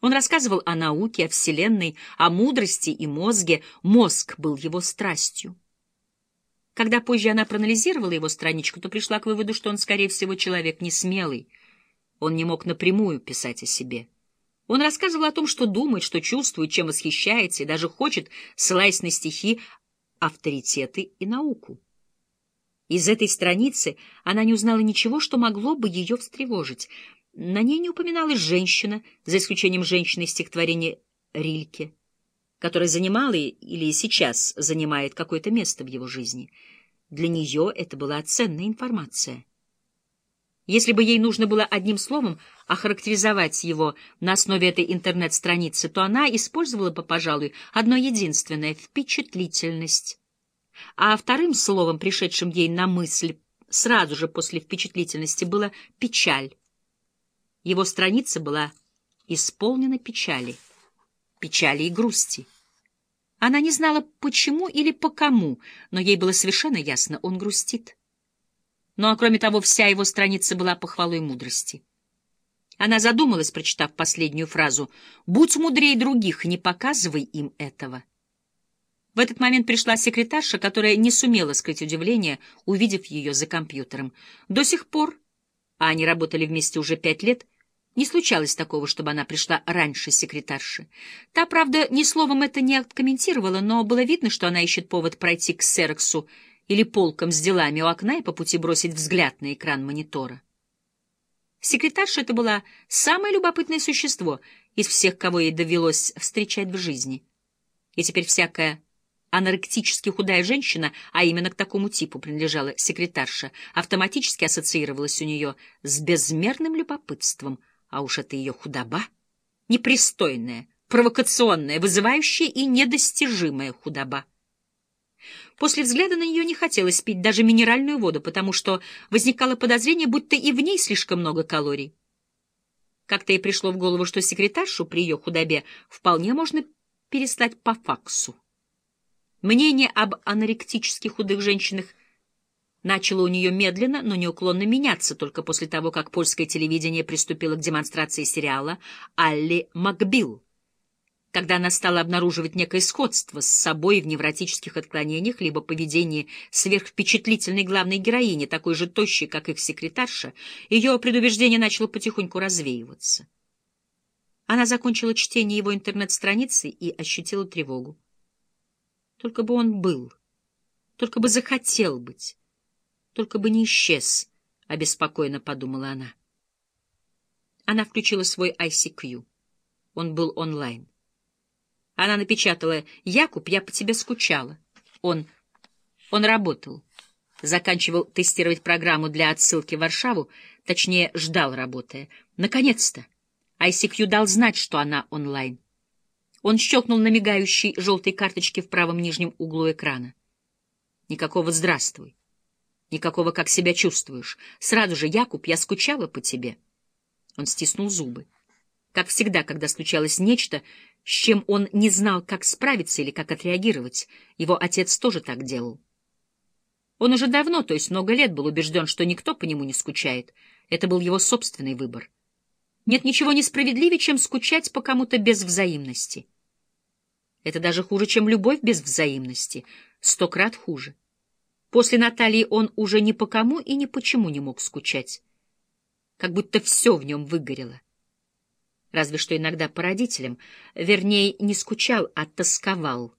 Он рассказывал о науке, о Вселенной, о мудрости и мозге. Мозг был его страстью. Когда позже она проанализировала его страничку, то пришла к выводу, что он, скорее всего, человек не смелый. Он не мог напрямую писать о себе. Он рассказывал о том, что думает, что чувствует, чем восхищается, и даже хочет, ссылаясь на стихи, авторитеты и науку. Из этой страницы она не узнала ничего, что могло бы ее встревожить — на ней не упоминалась женщина, за исключением женщины из стихотворения Рильке, которая занимала или сейчас занимает какое-то место в его жизни. Для нее это была ценная информация. Если бы ей нужно было одним словом охарактеризовать его на основе этой интернет-страницы, то она использовала бы, пожалуй, одно единственное — впечатлительность. А вторым словом, пришедшим ей на мысль сразу же после впечатлительности, было «печаль». Его страница была исполнена печали, печали и грусти. Она не знала, почему или по кому, но ей было совершенно ясно, он грустит. Ну а кроме того, вся его страница была похвалой мудрости. Она задумалась, прочитав последнюю фразу «Будь мудрее других, не показывай им этого». В этот момент пришла секретарша, которая не сумела скрыть удивление, увидев ее за компьютером. До сих пор, а они работали вместе уже пять лет, не случалось такого, чтобы она пришла раньше секретарши. Та, правда, ни словом это не откомментировала, но было видно, что она ищет повод пройти к Сероксу или полкам с делами у окна и по пути бросить взгляд на экран монитора. Секретарша это была самое любопытное существо из всех, кого ей довелось встречать в жизни. И теперь всякая аноректически худая женщина, а именно к такому типу принадлежала секретарша, автоматически ассоциировалась у нее с безмерным любопытством — а уж это ее худоба, непристойная, провокационная, вызывающая и недостижимая худоба. После взгляда на нее не хотелось пить даже минеральную воду, потому что возникало подозрение, будто и в ней слишком много калорий. Как-то ей пришло в голову, что секретаршу при ее худобе вполне можно переслать по факсу. Мнение об аноректически худых женщинах начало у нее медленно, но неуклонно меняться только после того, как польское телевидение приступило к демонстрации сериала «Алли Макбил», когда она стала обнаруживать некое сходство с собой в невротических отклонениях либо поведении сверхвпечатлительной главной героини, такой же тощей, как их секретарша, ее предубеждение начало потихоньку развеиваться. Она закончила чтение его интернет-страницы и ощутила тревогу. Только бы он был, только бы захотел быть. Только бы не исчез, — обеспокоенно подумала она. Она включила свой ICQ. Он был онлайн. Она напечатала «Якуб, я по тебе скучала». Он... он работал. Заканчивал тестировать программу для отсылки в Варшаву, точнее, ждал, работая. Наконец-то! ICQ дал знать, что она онлайн. Он щелкнул на мигающей желтой карточке в правом нижнем углу экрана. Никакого «здравствуй». Никакого «как себя чувствуешь». Сразу же, Якуб, я скучала по тебе. Он стиснул зубы. Как всегда, когда случалось нечто, с чем он не знал, как справиться или как отреагировать, его отец тоже так делал. Он уже давно, то есть много лет, был убежден, что никто по нему не скучает. Это был его собственный выбор. Нет ничего несправедливее, чем скучать по кому-то без взаимности. Это даже хуже, чем любовь без взаимности. Сто крат хуже. После Натальи он уже ни по кому и ни почему не мог скучать. Как будто все в нем выгорело. Разве что иногда по родителям. Вернее, не скучал, а тосковал.